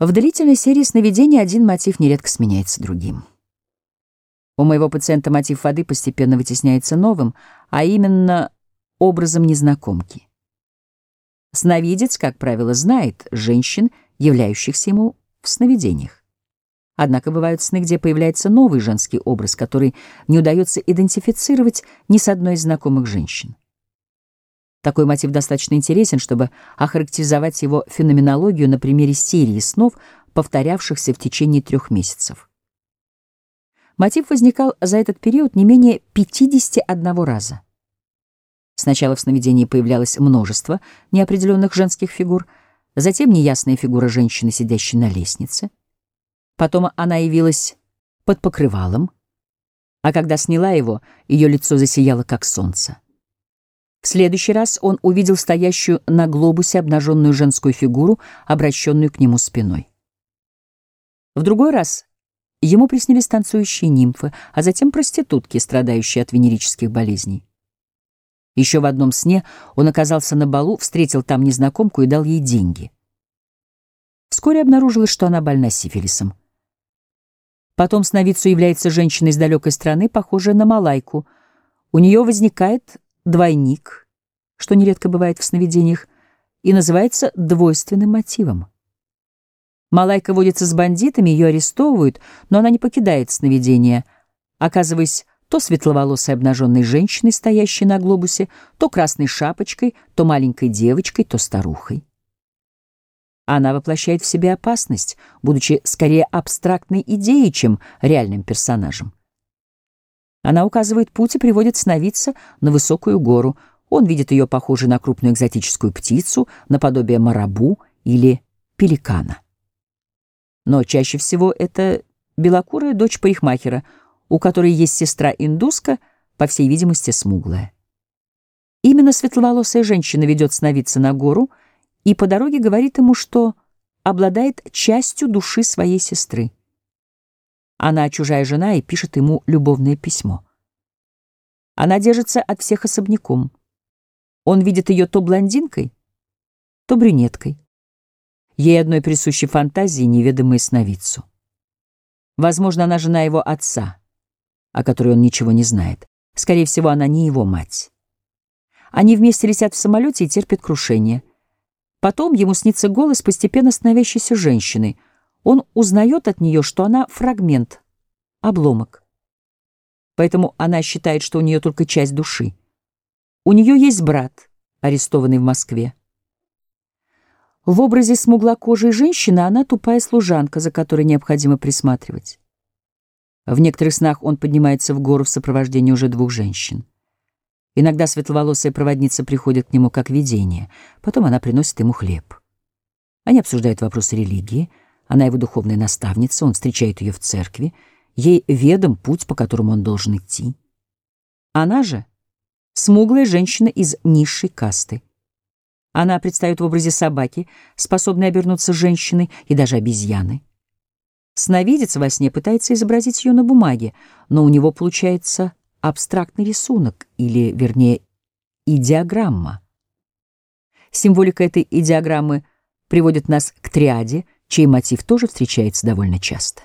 В длительной серии сновидений один мотив нередко сменяется другим. У моего пациента мотив воды постепенно вытесняется новым, а именно образом незнакомки. Сновидец, как правило, знает женщин, являющихся ему в сновидениях. Однако бывают сны, где появляется новый женский образ, который не удается идентифицировать ни с одной из знакомых женщин. Такой мотив достаточно интересен, чтобы охарактеризовать его феноменологию на примере серии снов, повторявшихся в течение трех месяцев. Мотив возникал за этот период не менее 51 раза. Сначала в сновидении появлялось множество неопределенных женских фигур, затем неясная фигура женщины, сидящей на лестнице. Потом она явилась под покрывалом, а когда сняла его, ее лицо засияло, как солнце. Следующий раз он увидел стоящую на глобусе обнаженную женскую фигуру, обращенную к нему спиной. В другой раз ему приснились танцующие нимфы, а затем проститутки, страдающие от венерических болезней. Еще в одном сне он оказался на балу, встретил там незнакомку и дал ей деньги. Вскоре обнаружилось, что она больна сифилисом. Потом сновидцу является женщина из далекой страны, похожая на малайку. У нее возникает двойник, что нередко бывает в сновидениях, и называется двойственным мотивом. Малайка водится с бандитами, ее арестовывают, но она не покидает сновидения, оказываясь то светловолосой обнаженной женщиной, стоящей на глобусе, то красной шапочкой, то маленькой девочкой, то старухой. Она воплощает в себе опасность, будучи скорее абстрактной идеей, чем реальным персонажем. Она указывает путь и приводит сновидца на высокую гору. Он видит ее похожей на крупную экзотическую птицу, наподобие марабу или пеликана. Но чаще всего это белокурая дочь парикмахера, у которой есть сестра-индуска, по всей видимости, смуглая. Именно светловолосая женщина ведет сновидца на гору и по дороге говорит ему, что обладает частью души своей сестры. Она чужая жена и пишет ему любовное письмо. Она держится от всех особняком. Он видит ее то блондинкой, то брюнеткой. Ей одной присущи фантазии, неведомые сновидцу. Возможно, она жена его отца, о которой он ничего не знает. Скорее всего, она не его мать. Они вместе летят в самолете и терпят крушение. Потом ему снится голос постепенно становящейся женщины — он узнает от нее, что она фрагмент, обломок. Поэтому она считает, что у нее только часть души. У нее есть брат, арестованный в Москве. В образе смуглокожей женщины она тупая служанка, за которой необходимо присматривать. В некоторых снах он поднимается в гору в сопровождении уже двух женщин. Иногда светловолосая проводница приходит к нему как видение, потом она приносит ему хлеб. Они обсуждают вопросы религии — она его духовная наставница, он встречает ее в церкви, ей ведом путь, по которому он должен идти. Она же — смуглая женщина из низшей касты. Она предстает в образе собаки, способной обернуться женщиной и даже обезьяны. Сновидец во сне пытается изобразить ее на бумаге, но у него получается абстрактный рисунок, или, вернее, идеограмма. Символика этой идеограммы приводит нас к триаде — чей мотив тоже встречается довольно часто.